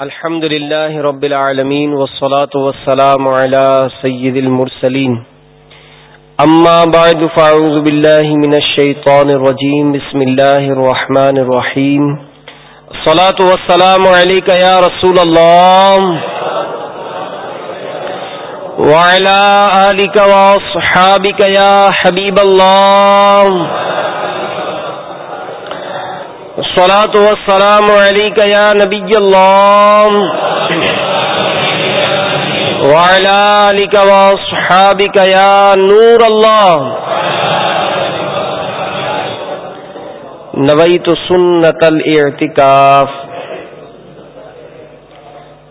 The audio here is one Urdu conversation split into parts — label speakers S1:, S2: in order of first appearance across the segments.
S1: الحمد لله رب العالمين والصلاة والسلام على سيد المرسلين. أما بعد، فأعوذ بالله من الشيطان الرجيم. بسم الله الرحمن الرحيم. الصلاة والسلام عليك يا رسول الله. وعلى آلك وصحابك يا حبيب الله. الصلاة والسلام عليك يا نبي الله. وعلى آلك وصحابك يا نور الله. نويت سنة الاعتكاف.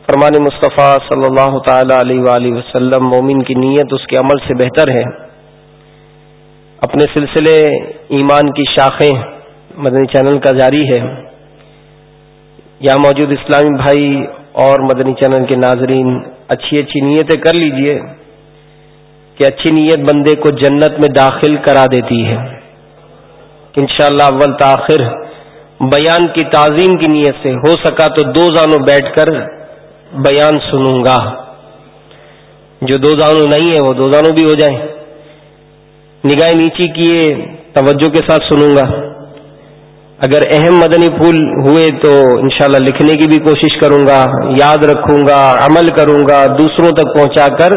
S1: فرمان مصطفیٰ صلی اللہ تعالی علیہ وآلہ وسلم، مومن کی نیت اس کے عمل سے بہتر ہے۔ اپنے سلسلے ایمان کی شاخیں مدنی چینل کا جاری ہے۔ یہاں موجود اسلامی بھائی اور مدنی چینل کے ناظرین، اچھی اچھی نیتیں کر لیجیے کہ اچھی نیت بندے کو جنت میں داخل کرا دیتی ہے۔ انشاءاللہ اول تاخر بیان کی تعظیم کی نیت سے ہو سکا تو دو زانوں بیٹھ کر بیان سنوں گا۔ جو دو زانوں نہیں ہے وہ دو زانوں بھی ہو جائیں۔ نگاہ نیچی کیے، توجہ کے ساتھ سنوں گا۔ اگر اہم مدنی پھول ہوئے تو انشاءاللہ لکھنے کی بھی کوشش کروں گا یاد رکھوں گا عمل کروں گا دوسروں تک پہنچا کر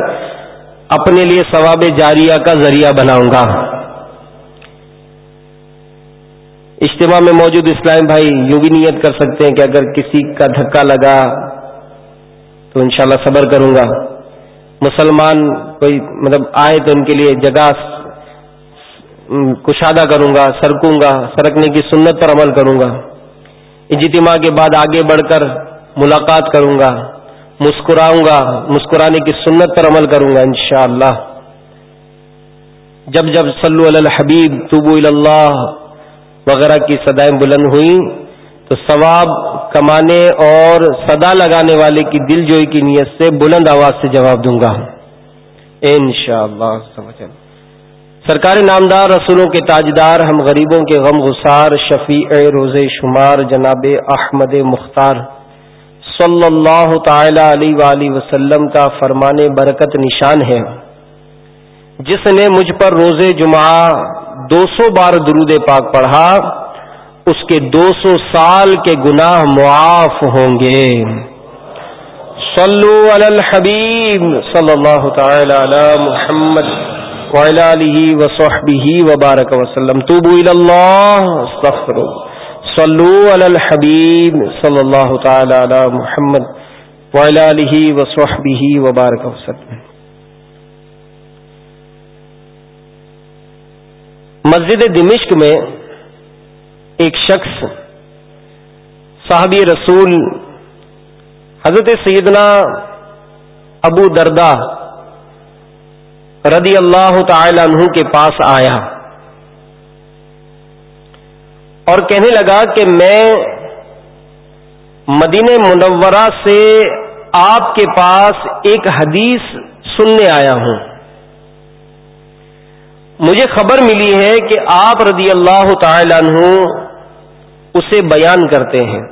S1: اپنے لیے ثواب جاریہ کا ذریعہ بناؤں گا اجتماع میں موجود اسلام بھائی، یوں بھی نیت کر سکتے ہیں کہ اگر کسی کا دھکا لگا تو انشاءاللہ صبر کروں گا مسلمان کوئی مطلب آئے تو ان کے لیے جگہ کشادہ کروں گا، سرکوں گا، سرکنے کی سنت پر عمل کروں گا۔ اجتماع کے بعد آگے بڑھ کر ملاقات کروں گا، مسکراؤں گا، مسکرانے کی سنت پر عمل کروں گا انشاءاللہ۔ جب جب صلو علی الحبیب توبو اللہ وغیرہ کی سدائیں بلند ہوئیں، تو ثواب کمانے اور صدا لگانے والے کی دل جوئی کی نیت سے بلند آواز سے جواب دوں گا۔ انشاءاللہ۔ شاء اللہ سرکار نامدار رسولوں کے تاجدار، ہم غریبوں کے غم گسار شفیع روز شمار جناب احمد مختار صلی اللہ تعالی علیہ وآلہ وسلم کا فرمان برکت نشان ہے۔ جس نے مجھ پر روز جمعہ دو سو بار درود پاک پڑھا، اس کے دو سو سال کے گناہ معاف ہوں گے۔ صلو علی الحبیب صلی اللہ تعالی علی محمد۔ وعلى آله وصحبه وبارك وسلم. توبوا إلى الله استغفروا صلوا على الحبيب صلى الله تعالى على محمد وعلى آله وصحبه وبارك وسلم. مسجد دمشق میں ایک شخص صحابی رسول حضرت سیدنا ابو دردہ رضی اللہ تعالی عنہ کے پاس آیا اور کہنے لگا کہ میں مدینہ منورہ سے آپ کے پاس ایک حدیث سننے آیا ہوں۔ مجھے خبر ملی ہے کہ آپ رضی اللہ تعالی عنہ اسے بیان کرتے ہیں۔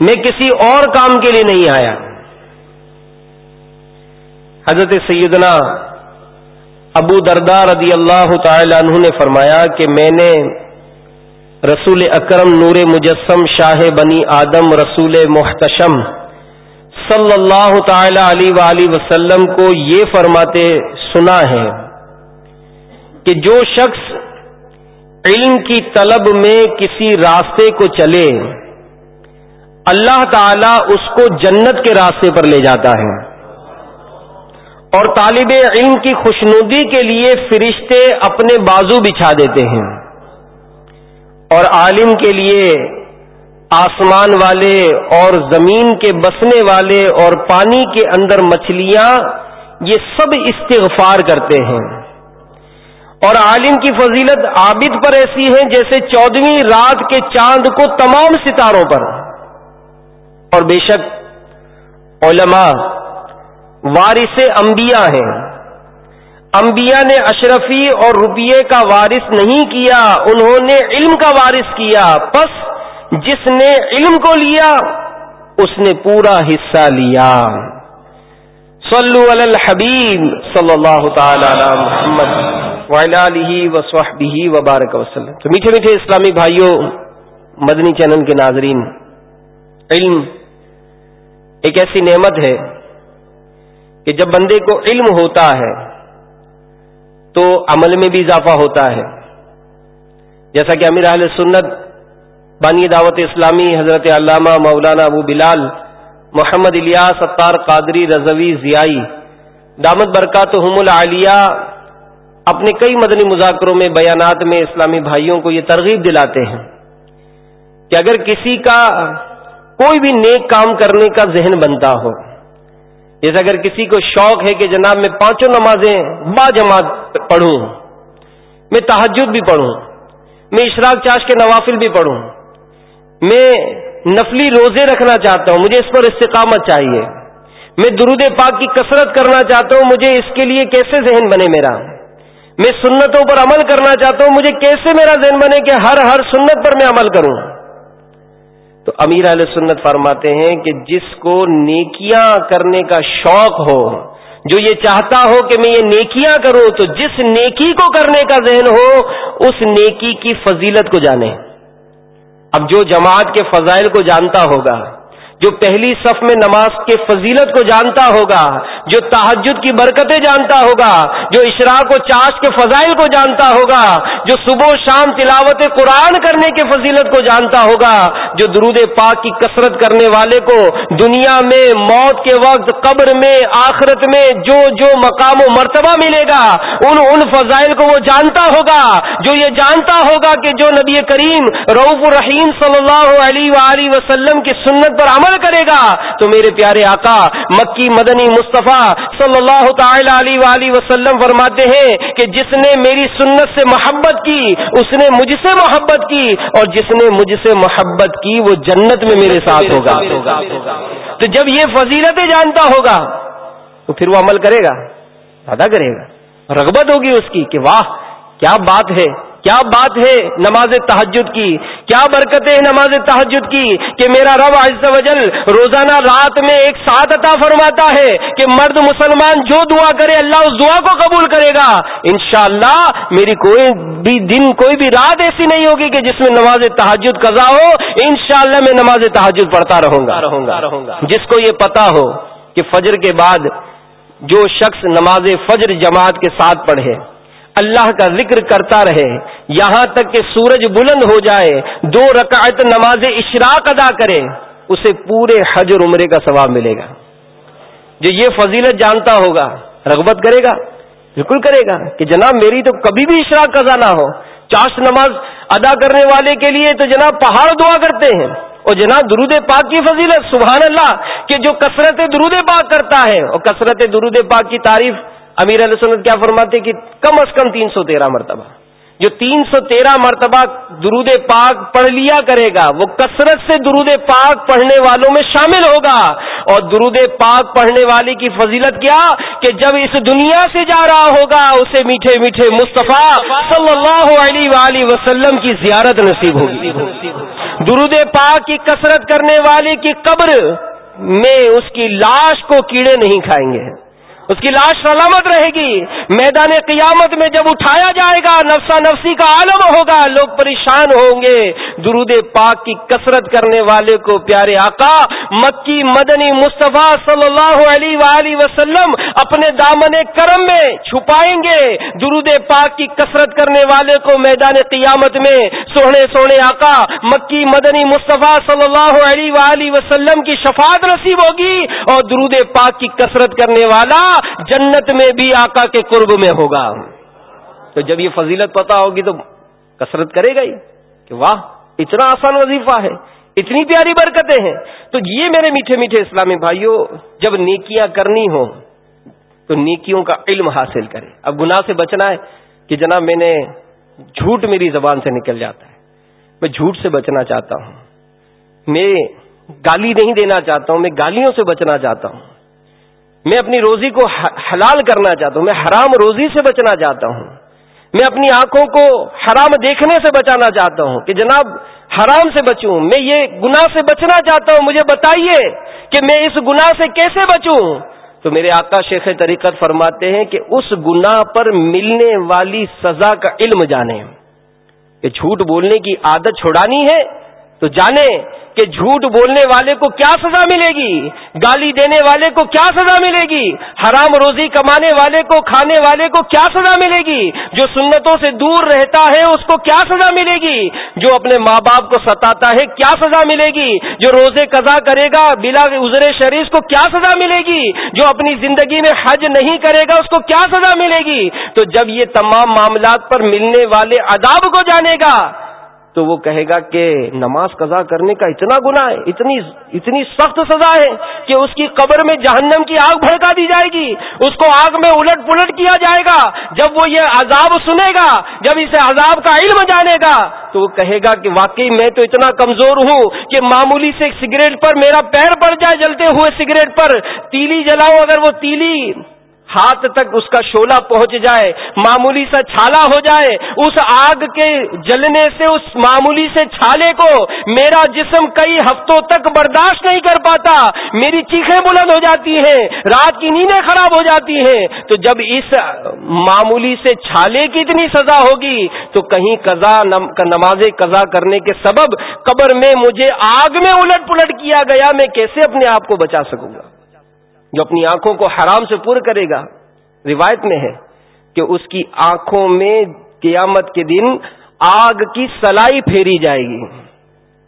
S1: میں کسی اور کام کے لیے نہیں آیا۔ حضرت سیدنا ابو دردار رضی اللہ تعالی عنہ نے فرمایا کہ میں نے رسول اکرم نور مجسم شاہ بنی آدم رسول محتشم صلی اللہ تعالی علیہ وسلم کو یہ فرماتے سنا ہے کہ جو شخص علم کی طلب میں کسی راستے کو چلے، اللہ تعالی اس کو جنت کے راستے پر لے جاتا ہے۔ اور طالب علم کی خوشنودی کے لیے فرشتے اپنے بازو بچھا دیتے ہیں۔ اور عالم کے لیے آسمان والے اور زمین کے بسنے والے اور پانی کے اندر مچھلیاں یہ سب استغفار کرتے ہیں۔ اور عالم کی فضیلت عابد پر ایسی ہے جیسے چودہویں رات کے چاند کو تمام ستاروں پر۔ اور بے شک علماء وارث انبیاء ہیں۔ انبیاء نے اشرفی اور روپیے کا وارث نہیں کیا، انہوں نے علم کا وارث کیا۔ پس جس نے علم کو لیا، اس نے پورا حصہ لیا۔ صلو علی الحبیب صلی اللہ تعالی علی محمد وعلی وبارک وسلم۔ تو میٹھے میٹھے اسلامی بھائیوں، مدنی چینل کے ناظرین، علم ایک ایسی نعمت ہے کہ جب بندے کو علم ہوتا ہے تو عمل میں بھی اضافہ ہوتا ہے۔ جیسا کہ امیر اہل سنت، بانی دعوت اسلامی، حضرت علامہ مولانا ابو بلال، محمد الیاس ستار قادری رضوی ضیائی، دامت برکات العالیہ اپنے کئی مدنی مذاکروں میں، بیانات میں اسلامی بھائیوں کو یہ ترغیب دلاتے ہیں کہ اگر کسی کا کوئی بھی نیک کام کرنے کا ذہن بنتا ہو جیسے اگر کسی کو شوق ہے کہ جناب میں پانچوں نمازیں با جماعت پڑھوں، میں تحجد بھی پڑھوں، میں اشراق چاش کے نوافل بھی پڑھوں، میں نفلی روزے رکھنا چاہتا ہوں، مجھے اس پر استقامت چاہیے، میں درود پاک کی کثرت کرنا چاہتا ہوں، مجھے اس کے لیے کیسے ذہن بنے میرا؟ میں سنتوں پر عمل کرنا چاہتا ہوں، مجھے کیسے میرا ذہن بنے کہ ہر ہر سنت پر میں عمل کروں؟ تو امیر علیہ سنت فرماتے ہیں کہ جس کو نیکیاں کرنے کا شوق ہو، جو یہ چاہتا ہو کہ میں یہ نیکیاں کروں، تو جس نیکی کو کرنے کا ذہن ہو، اس نیکی کی فضیلت کو جانے۔ اب جو جماعت کے فضائل کو جانتا ہوگا جو پہلی صف میں نماز کے فضیلت کو جانتا ہوگا، جو تحجد کی برکتیں جانتا ہوگا، جو اشراق و چاش کے فضائل کو جانتا ہوگا، جو صبح و شام تلاوت قرآن کرنے کے فضیلت کو جانتا ہوگا، جو درود پاک کی کثرت کرنے والے کو دنیا میں موت کے وقت، قبر میں، آخرت میں جو جو مقام و مرتبہ ملے گا، ان ان فضائل کو وہ جانتا ہوگا، جو یہ جانتا ہوگا کہ جو نبی کریم روف الرحیم صلی اللہ علیہ وآلہ وسلم کی سنت پر عمل کرے گا۔ تو میرے پیارے آقا، مکی مدنی مصطفیٰ صلی اللہ تعالی علیہ وآلہ وسلم فرماتے ہیں کہ جس نے میری سنت سے محبت کی، اس نے مجھ سے محبت کی اور جس نے مجھ سے محبت کی، وہ جنت میں میرے ساتھ ہوگا۔ تو جب یہ فضیلتیں جانتا ہوگا، تو پھر وہ عمل کرے گا ادا کرے گا۔ رغبت ہوگی اس کی کہ واہ، کیا بات ہے۔ کیا بات ہے نماز تحجد کی؟ کیا برکت ہے نماز تحجد کی کہ میرا رب عز و جل روزانہ رات میں ایک ساتھ عطا فرماتا ہے کہ مرد مسلمان جو دعا کرے اللہ اس دعا کو قبول کرے گا۔ انشاءاللہ میری کوئی بھی دن کوئی بھی رات ایسی نہیں ہوگی کہ جس میں نماز تحجد قضا ہو۔ انشاءاللہ میں نماز تحجد پڑھتا رہوں گا۔ رہوں گا رہوں گا جس کو یہ پتا ہو کہ فجر کے بعد جو شخص نماز فجر جماعت کے ساتھ پڑھے اللہ کا ذکر کرتا رہے، یہاں تک کہ سورج بلند ہو جائے، دو رکعت نماز اشراق ادا کرے، اسے پورے حج اور عمرے کا ثواب ملے گا۔ جو یہ فضیلت جانتا ہوگا، رغبت کرے گا بالکل کرے گا کہ جناب میری تو کبھی بھی اشراق قضا نہ ہو۔ چاش نماز ادا کرنے والے کے لیے تو جناب پہاڑ دعا کرتے ہیں۔ اور جناب درود پاک کی فضیلت، سبحان اللہ، کہ جو کثرت درود پاک کرتا ہے، اور کثرت درود پاک کی تعریف امیر علیہ سنت کیا فرماتے کہ کم از کم تین سو تیرہ مرتبہ۔ جو تین سو تیرہ مرتبہ درود پاک پڑھ لیا کرے گا، وہ کثرت سے درود پاک پڑھنے والوں میں شامل ہوگا۔ اور درود پاک پڑھنے والے کی فضیلت کیا؟ کہ جب اس دنیا سے جا رہا ہوگا، اسے میٹھے میٹھے مصطفیٰ صلی اللہ علیہ وآلہ وسلم کی زیارت نصیب ہوگی۔ درود پاک کی کثرت کرنے والے کی قبر میں اس کی لاش کو کیڑے نہیں کھائیں گے۔ اس کی لاش سلامت رہے گی۔ میدان قیامت میں جب اٹھایا جائے گا، نفسا نفسی کا عالم ہوگا، لوگ پریشان ہوں گے۔ درود پاک کی کثرت کرنے والے کو پیارے آقا، مکی مدنی مصطفیٰ صلی اللہ علیہ وآلہ وسلم اپنے دامن کرم میں چھپائیں گے۔ درود پاک کی کثرت کرنے والے کو میدان قیامت میں سونے سونے آقا، مکی مدنی مصطفیٰ صلی اللہ علیہ وآلہ وسلم کی شفاعت نصیب ہوگی۔ اور درود پاک کی کثرت کرنے والا جنت میں بھی آقا کے قرب میں ہوگا۔ تو جب یہ فضیلت پتا ہوگی تو کثرت کرے گا ہی کہ واہ، اتنا آسان وظیفہ ہے، اتنی پیاری برکتیں ہیں۔ تو یہ میرے میٹھے میٹھے اسلامی بھائیوں، جب نیکیاں کرنی ہو تو نیکیوں کا علم حاصل کرے اب گناہ سے بچنا ہے کہ جناب میں نے جھوٹ میری زبان سے نکل جاتا ہے۔ میں جھوٹ سے بچنا چاہتا ہوں۔ میں گالی نہیں دینا چاہتا ہوں، میں گالیوں سے بچنا چاہتا ہوں۔ میں اپنی روزی کو حلال کرنا چاہتا ہوں، میں حرام روزی سے بچنا چاہتا ہوں۔ میں اپنی آنکھوں کو حرام دیکھنے سے بچانا چاہتا ہوں کہ جناب حرام سے بچوں، میں یہ گناہ سے بچنا چاہتا ہوں، مجھے بتائیے کہ میں اس گناہ سے کیسے بچوں؟ تو میرے آقا شیخ طریقت فرماتے ہیں کہ اس گناہ پر ملنے والی سزا کا علم جانے کہ جھوٹ بولنے کی عادت چھوڑانی ہے تو جانے کہ جھوٹ بولنے والے کو کیا سزا ملے گی؟ گالی دینے والے کو کیا سزا ملے گی؟ حرام روزی کمانے والے کو، کھانے والے کو کیا سزا ملے گی؟ جو سنتوں سے دور رہتا ہے، اس کو کیا سزا ملے گی؟ جو اپنے ماں باپ کو ستاتا ہے، کیا سزا ملے گی؟ جو روزے قضا کرے گا، بلا ازر شریف کو کیا سزا ملے گی؟ جو اپنی زندگی میں حج نہیں کرے گا، اس کو کیا سزا ملے گی؟ تو جب یہ تمام معاملات پر ملنے والے عذاب کو جانے گا تو وہ کہے گا کہ نماز قضا کرنے کا اتنا گنا ہے، اتنی اتنی سخت سزا ہے کہ اس کی قبر میں جہنم کی آگ بھڑکا دی جائے گی، اس کو آگ میں الٹ پلٹ کیا جائے گا۔ جب وہ یہ عذاب سنے گا، جب اسے عذاب کا علم جانے گا، تو وہ کہے گا کہ واقعی میں تو اتنا کمزور ہوں کہ معمولی سے سگریٹ پر میرا پیر پڑ جائے، جلتے ہوئے سگریٹ پر تیلی جلاؤ۔ اگر وہ تیلی ہاتھ تک اس کا شولہ پہنچ جائے، معمولی سا چھالا ہو جائے، اس آگ کے جلنے سے، اس معمولی سے چھالے کو میرا جسم کئی ہفتوں تک برداشت نہیں کر پاتا، میری چیخیں بلند ہو جاتی ہیں، رات کی نیندیں خراب ہو جاتی ہیں۔ تو جب اس معمولی سے چھالے کی اتنی سزا ہوگی، تو کہیں قضا نماز قضا کرنے کے سبب قبر میں مجھے آگ میں الٹ پلٹ کیا گیا، میں کیسے اپنے آپ کو بچا سکوں گا؟ جو اپنی آنکھوں کو حرام سے پر کرے گا، روایت میں ہے کہ اس کی آنکھوں میں قیامت کے دن آگ کی سلائی پھیری جائے گی۔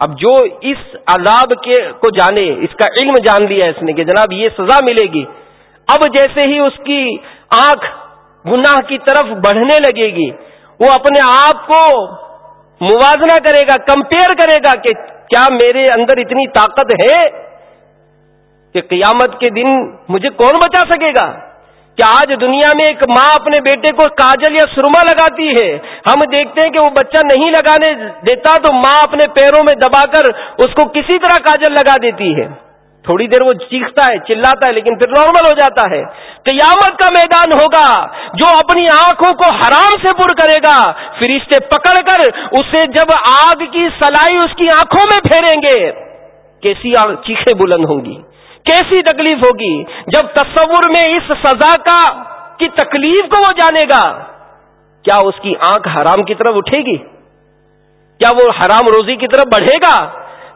S1: اب جو اس عذاب کے کو جانے، اس کا علم جان لیا اس نے کہ جناب یہ سزا ملے گی۔ اب جیسے ہی اس کی آنکھ گناہ کی طرف بڑھنے لگے گی، وہ اپنے آپ کو موازنہ کرے گا، کمپیئر کرے گا کہ کیا میرے اندر اتنی طاقت ہے؟ کہ قیامت کے دن مجھے کون بچا سکے گا؟ کہ آج دنیا میں ایک ماں اپنے بیٹے کو کاجل یا سرما لگاتی ہے؟ ہم دیکھتے ہیں کہ وہ بچہ نہیں لگانے دیتا تو ماں اپنے پیروں میں دبا کر اس کو کسی طرح کاجل لگا دیتی ہے۔ تھوڑی دیر وہ چیختا ہے، چلاتا ہے، لیکن پھر نارمل ہو جاتا ہے۔ قیامت کا میدان ہوگا جو اپنی آنکھوں کو حرام سے پر کرے گا۔ فرشتے پکڑ کر اسے جب آگ کی سلائی اس کی آنکھوں میں پھیریں گے۔ کیسی چیخیں بلند ہوں گی؟ کیسی تکلیف ہوگی جب تصور میں اس سزا کا کی تکلیف کو وہ جانے گا؟ کیا اس کی آنکھ حرام کی طرف اٹھے گی؟ کیا وہ حرام روزی کی طرف بڑھے گا؟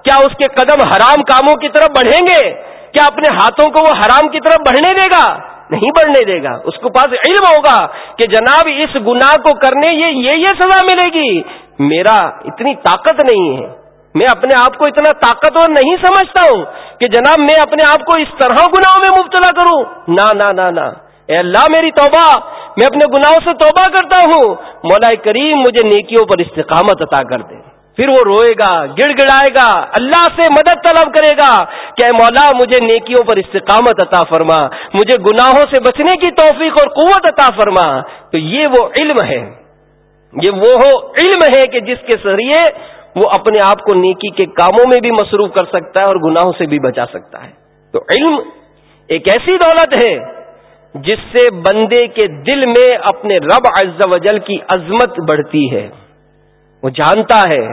S1: کیا اس کے قدم حرام کاموں کی طرف بڑھیں گے؟ کیا اپنے ہاتھوں کو وہ حرام کی طرف بڑھنے دے گا؟ نہیں بڑھنے دے گا۔ اس کو پاس علم ہوگا کہ جناب اس گناہ کو کرنے یہ یہ سزا ملے گی۔ میرا اتنی طاقت نہیں ہے۔ میں اپنے آپ کو اتنا طاقتور نہیں سمجھتا ہوں کہ جناب میں اپنے آپ کو اس طرح گناہوں میں مبتلا کروں۔ نہ نہ نہ اے اللہ، میری توبہ۔ میں اپنے گناہوں سے توبہ کرتا ہوں۔ مولا کریم مجھے نیکیوں پر استقامت عطا کر دے۔ پھر وہ روئے گا گڑ گڑائے گا اللہ سے مدد طلب کرے گا کہ مولا، مجھے نیکیوں پر استقامت عطا فرما۔ مجھے گناہوں سے بچنے کی توفیق اور قوت عطا فرما۔ تو یہ وہ علم ہے۔ یہ وہ علم ہے کہ جس کے ذریعے وہ اپنے آپ کو نیکی کے کاموں میں بھی مصروف کر سکتا ہے اور گناہوں سے بھی بچا سکتا ہے۔ تو علم ایک ایسی دولت ہے جس سے بندے کے دل میں اپنے رب عز و جل کی عظمت بڑھتی ہے۔ وہ جانتا ہے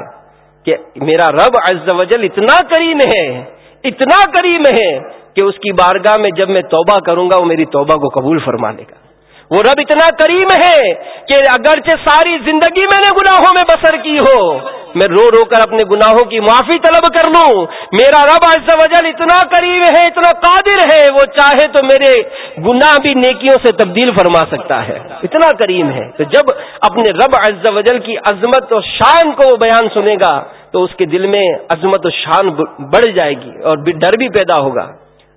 S1: کہ میرا رب عز و جل اتنا کریم ہے، اتنا کریم ہے کہ اس کی بارگاہ میں جب میں توبہ کروں گا، وہ میری توبہ کو قبول فرما لے گا۔ وہ رب اتنا کریم ہے کہ اگرچہ ساری زندگی میں نے گناہوں میں بسر کی ہو، میں رو رو کر اپنے گناہوں کی معافی طلب کر لوں۔ میرا رب عز و جل اتنا قریب ہے، اتنا قادر ہے، وہ چاہے تو میرے گناہ بھی نیکیوں سے تبدیل فرما سکتا ہے۔ اتنا کریم ہے۔ تو جب اپنے رب عز و جل کی عظمت و شان کو وہ بیان سنے گا، تو اس کے دل میں عظمت و شان بڑھ جائے گی اور ڈر بھی پیدا ہوگا۔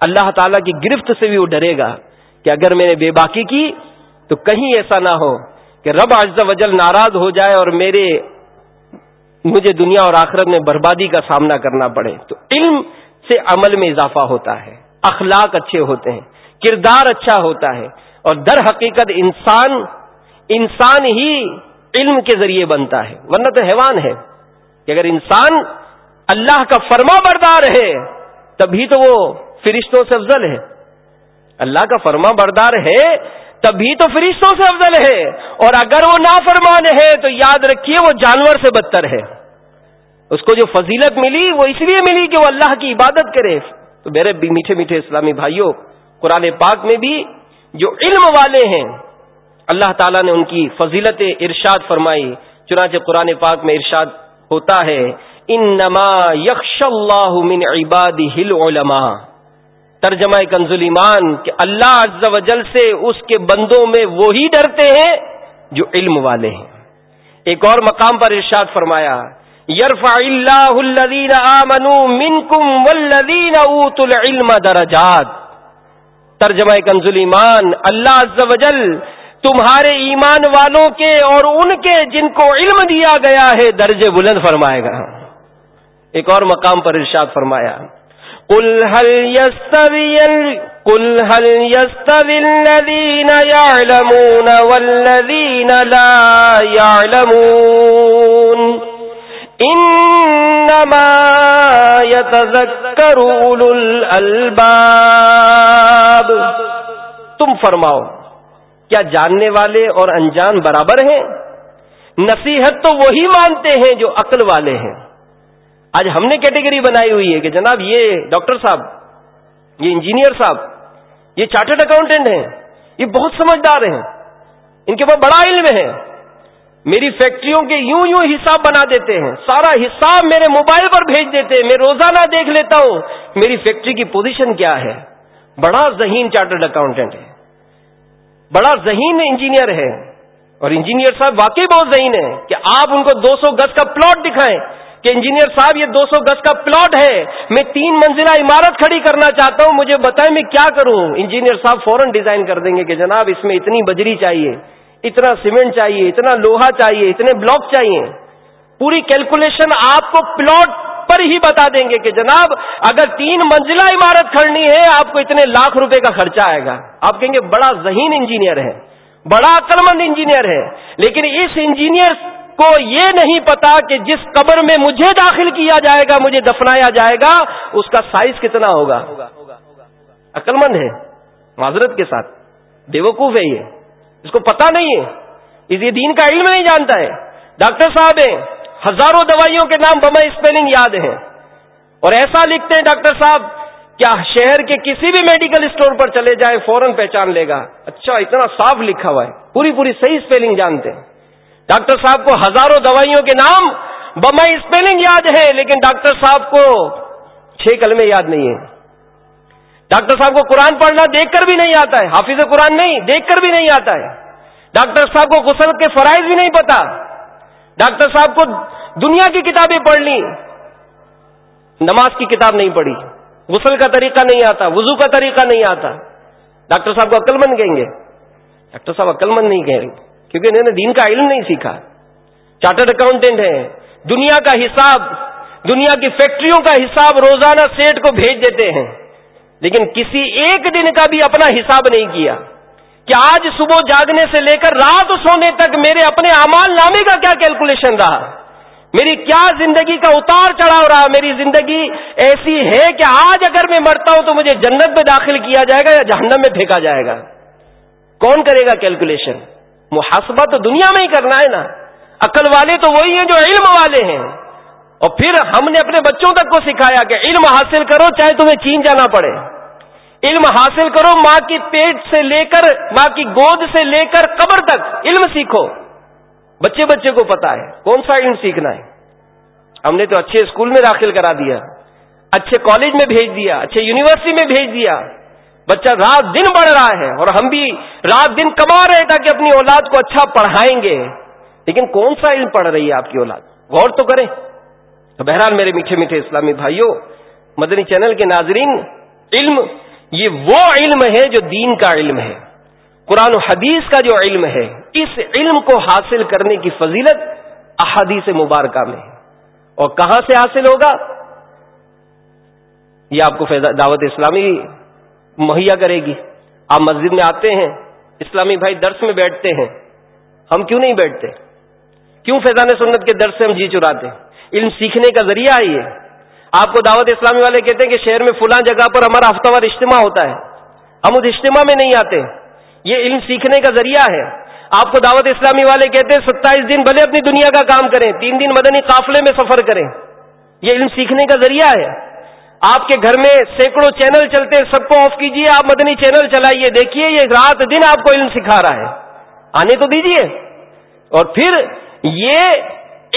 S1: اللہ تعالیٰ کی گرفت سے بھی وہ ڈرے گا کہ اگر میں نے بے باکی کی تو کہیں ایسا نہ ہو کہ رب عز و جل ناراض ہو جائے اور میرے مجھے دنیا اور آخرت میں بربادی کا سامنا کرنا پڑے۔ تو علم سے عمل میں اضافہ ہوتا ہے۔ اخلاق اچھے ہوتے ہیں۔ کردار اچھا ہوتا ہے۔ اور در حقیقت انسان انسان ہی علم کے ذریعے بنتا ہے۔ ورنہ تو حیوان ہے۔ کہ اگر انسان اللہ کا فرما بردار ہے تبھی تو وہ فرشتوں سے افضل ہے۔ اللہ کا فرما بردار ہے تبھی تو فرشتوں سے افضل ہے۔ اور اگر وہ نافرمان ہے تو یاد رکھیے وہ جانور سے بدتر ہے۔ اس کو جو فضیلت ملی وہ اس لیے ملی کہ وہ اللہ کی عبادت کرے۔ تو میرے میٹھے میٹھے اسلامی بھائیوں، قرآن پاک میں بھی جو علم والے ہیں، اللہ تعالیٰ نے ان کی فضیلت ارشاد فرمائی۔ چنانچہ قرآن پاک میں ارشاد ہوتا ہے ان نما یکش اللہ من عباد ہل ترجمہ کنزل ایمان کہ اللہ عز و جل سے اس کے بندوں میں وہی ڈرتے ہیں جو علم والے ہیں۔ ایک اور مقام پر ارشاد فرمایا، یرفع اللہ الذین آمنوا منکم والذین اوتوا العلم درجات۔ ترجمہ کنزل ایمان، اللہ عز و جل تمہارے ایمان والوں کے اور ان کے جن کو علم دیا گیا ہے، درجے بلند فرمائے گا۔ ایک اور مقام پر ارشاد فرمایا قل هل يستوي قل هل يستوي الذين يعلمون والذين لا يعلمون انما يتذكر اولو الالباب تم فرماؤ، کیا جاننے والے اور انجان برابر ہیں؟ نصیحت تو وہی مانتے ہیں جو عقل والے ہیں۔ آج ہم نے کیٹیگری بنائی ہوئی ہے کہ جناب یہ ڈاکٹر صاحب، یہ انجینئر صاحب، یہ چارٹرڈ اکاؤنٹنٹ ہیں، یہ بہت سمجھدار ہیں، ان کے پاس بڑا علم ہے۔ میری فیکٹریوں کے یوں یوں حساب بنا دیتے ہیں، سارا حساب میرے موبائل پر بھیج دیتے ہیں، میں روزانہ دیکھ لیتا ہوں۔ میری فیکٹری کی پوزیشن کیا ہے؟ بڑا ذہین چارٹرڈ اکاؤنٹنٹ ہے۔ بڑا ذہین انجینئر ہے۔ اور انجینئر صاحب واقعی بہت ذہین ہے کہ آپ ان کو دو سو گز کا پلاٹ دکھائیں۔ کہ انجینئر صاحب، یہ دو سو گز کا پلاٹ ہے۔ میں تین منزلہ عمارت کھڑی کرنا چاہتا ہوں، مجھے بتائیں میں کیا کروں؟ انجینئر صاحب فوراً ڈیزائن کر دیں گے کہ جناب اس میں اتنی بجری چاہیے، اتنا سیمنٹ چاہیے، اتنا لوہا چاہیے، اتنے بلاک چاہیے۔ پوری کیلکولیشن آپ کو پلاٹ پر ہی بتا دیں گے کہ جناب اگر تین منزلہ عمارت کھڑنی ہے، آپ کو اتنے لاکھ روپے کا خرچہ آئے گا۔ آپ کہیں گے بڑا ذہین انجینئر ہے، بڑا عقل مند انجینئر ہے، لیکن اس انجینئر کو یہ نہیں پتا کہ جس قبر میں مجھے داخل کیا جائے گا، مجھے دفنایا جائے گا، اس کا سائز کتنا ہوگا؟ عقل مند ہے معذرت کے ساتھ، بیوقوف ہے یہ۔ اس کو پتا نہیں ہے۔ اس یہ دین کا علم نہیں جانتا ہے۔ ڈاکٹر صاحب ہیں، ہزاروں دوائیوں کے نام بما اسپیلنگ یاد ہیں۔ اور ایسا لکھتے ہیں ڈاکٹر صاحب، کیا شہر کے کسی بھی میڈیکل اسٹور پر چلے جائیں فوراً پہچان لے گا۔ اچھا اتنا صاف لکھا ہوا ہے۔ پوری پوری صحیح اسپیلنگ جانتے ہیں۔ ڈاکٹر صاحب کو ہزاروں دوائیوں کے نام بمائی اسپیلنگ یاد ہے، لیکن ڈاکٹر صاحب کو چھ کلمے یاد نہیں ہے ڈاکٹر صاحب کو قرآن پڑھنا دیکھ کر بھی نہیں آتا ہے۔ حافظ قرآن نہیں، دیکھ کر بھی نہیں آتا ہے۔ ڈاکٹر صاحب کو غسل کے فرائض بھی نہیں پتا۔ ڈاکٹر صاحب کو دنیا کی کتابیں پڑھ لی نماز کی کتاب نہیں پڑھی۔ غسل کا طریقہ نہیں آتا، وضو کا طریقہ نہیں آتا۔ ڈاکٹر صاحب کو عقل مند کہیں گے؟ ڈاکٹر صاحب عقل مند نہیں کہیں گے۔ کیونکہ انہوں نے دین کا علم نہیں سیکھا۔ چارٹرڈ اکاؤنٹنٹ ہیں۔ دنیا کا حساب، دنیا کی فیکٹریوں کا حساب روزانہ سیٹ کو بھیج دیتے ہیں۔ لیکن کسی ایک دن کا بھی اپنا حساب نہیں کیا۔ کہ آج صبح جاگنے سے لے کر رات سونے تک میرے اپنے امال نامے کا کیا کیلکولیشن رہا؟ میری کیا زندگی کا اتار چڑھاؤ رہا؟ میری زندگی ایسی ہے کہ آج اگر میں مرتا ہوں تو مجھے جنت میں داخل کیا جائے گا یا جہنم میں پھینکا جائے گا؟ کون کرے گا کیلکولیشن محاسبہ تو دنیا میں ہی کرنا ہے نا۔ عقل والے تو وہی ہیں جو علم والے ہیں۔ اور پھر ہم نے اپنے بچوں تک کو سکھایا کہ علم حاصل کرو، چاہے تمہیں چین جانا پڑے۔ علم حاصل کرو، ماں کی پیٹ سے لے کر، ماں کی گود سے لے کر قبر تک علم سیکھو۔ بچے بچے کو پتا ہے، کون سا علم سیکھنا ہے؟ ہم نے تو اچھے اسکول میں داخل کرا دیا، اچھے کالج میں بھیج دیا، اچھے یونیورسٹی میں بھیج دیا۔ بچہ رات دن بڑھ رہا ہے اور ہم بھی رات دن کما رہے تاکہ اپنی اولاد کو اچھا پڑھائیں گے۔ لیکن کون سا علم پڑھ رہی ہے آپ کی اولاد؟ غور تو کریں۔ تو بہرحال میرے میٹھے میٹھے اسلامی بھائیوں، مدنی چینل کے ناظرین، علم یہ وہ علم ہے جو دین کا علم ہے۔ قرآن و حدیث کا جو علم ہے، اس علم کو حاصل کرنے کی فضیلت احادیث مبارکہ میں اور کہاں سے حاصل ہوگا؟ یہ آپ کو دعوت اسلامی مہیا کرے گی۔ آپ مسجد میں آتے ہیں، اسلامی بھائی درس میں بیٹھتے ہیں۔ ہم کیوں نہیں بیٹھتے؟ کیوں فیضان سنت کے درس سے ہم جی چراتے؟ علم سیکھنے کا ذریعہ ہے۔ یہ آپ کو دعوت اسلامی والے کہتے ہیں کہ شہر میں فلاں جگہ پر ہمارا ہفتہ وار اجتماع ہوتا ہے۔ ہم اس اجتماع میں نہیں آتے۔ یہ علم سیکھنے کا ذریعہ ہے۔ آپ کو دعوت اسلامی والے کہتے ہیں، ستائیس دن بھلے اپنی دنیا کا کام کریں، تین دن مدنی قافلے میں سفر کریں۔ یہ علم سیکھنے کا ذریعہ ہے۔ آپ کے گھر میں سینکڑوں چینل چلتے سب کو آف کیجیے، آپ مدنی چینل چلائیے، دیکھیے، یہ رات دن آپ کو علم سکھا رہا ہے۔ آنے تو دیجیے۔ اور پھر یہ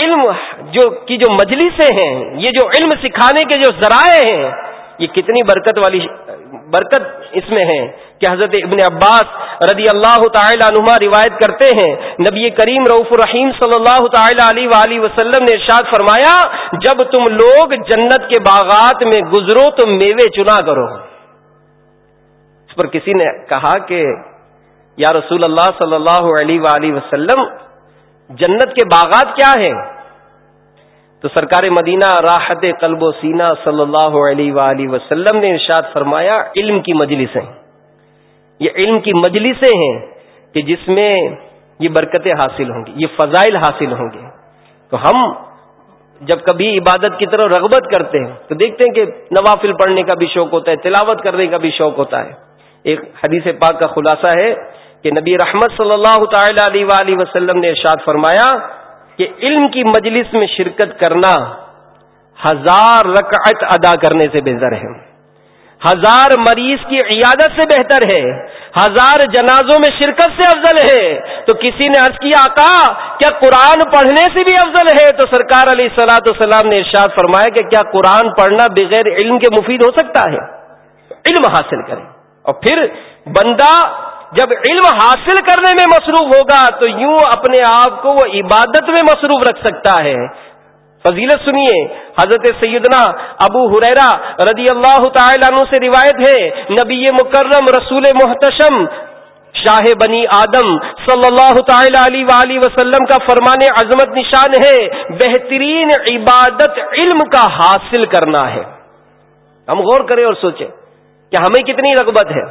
S1: علم جو کی جو مجلسیں ہیں، یہ جو علم سکھانے کے جو ذرائع ہیں، یہ کتنی برکت والی برکت اس میں ہے کہ حضرت ابن عباس رضی اللہ تعالی عنہما روایت کرتے ہیں۔ نبی کریم رعف الرحیم صلی اللہ تعالی علیہ وآلہ وسلم نے ارشاد فرمایا، جب تم لوگ جنت کے باغات میں گزرو تو میوے چنا کرو۔ اس پر کسی نے کہا کہ، یا رسول اللہ صلی اللہ علیہ وآلہ وسلم، جنت کے باغات کیا ہیں؟ تو سرکار مدینہ راحت قلب و سینہ صلی اللہ علیہ وآلہ وسلم نے ارشاد فرمایا، علم کی مجلسیں۔ یہ علم کی مجلسیں ہیں کہ جس میں یہ برکتیں حاصل ہوں گی، یہ فضائل حاصل ہوں گے۔ تو ہم جب کبھی عبادت کی طرف رغبت کرتے ہیں، تو دیکھتے ہیں کہ نوافل پڑھنے کا بھی شوق ہوتا ہے، تلاوت کرنے کا بھی شوق ہوتا ہے۔ ایک حدیث پاک کا خلاصہ ہے کہ نبی رحمت صلی اللہ تعالی علیہ وآلہ وسلم نے ارشاد فرمایا کہ علم کی مجلس میں شرکت کرنا ہزار رکعت ادا کرنے سے بہتر ہے۔ ہزار مریض کی عیادت سے بہتر ہے۔ ہزار جنازوں میں شرکت سے افضل ہے۔ تو کسی نے عرض کیا، آقا، کیا قرآن پڑھنے سے بھی افضل ہے؟ تو سرکار علیہ سلاۃ السلام نے ارشاد فرمایا کہ کیا قرآن پڑھنا بغیر علم کے مفید ہو سکتا ہے؟ علم حاصل کریں اور پھر بندہ جب علم حاصل کرنے میں مصروف ہوگا تو یوں اپنے آپ کو وہ عبادت میں مصروف رکھ سکتا ہے۔ فضیلت سنیے، حضرت سیدنا ابو حریرا رضی اللہ تعالی عنہ سے روایت ہے، نبی مکرم رسول محتشم شاہ بنی آدم صلی اللہ تعالی علیہ وآلہ وسلم کا فرمان عظمت نشان ہے، بہترین عبادت علم کا حاصل کرنا ہے۔ ہم غور کریں اور سوچیں کہ ہمیں کتنی رغبت ہے۔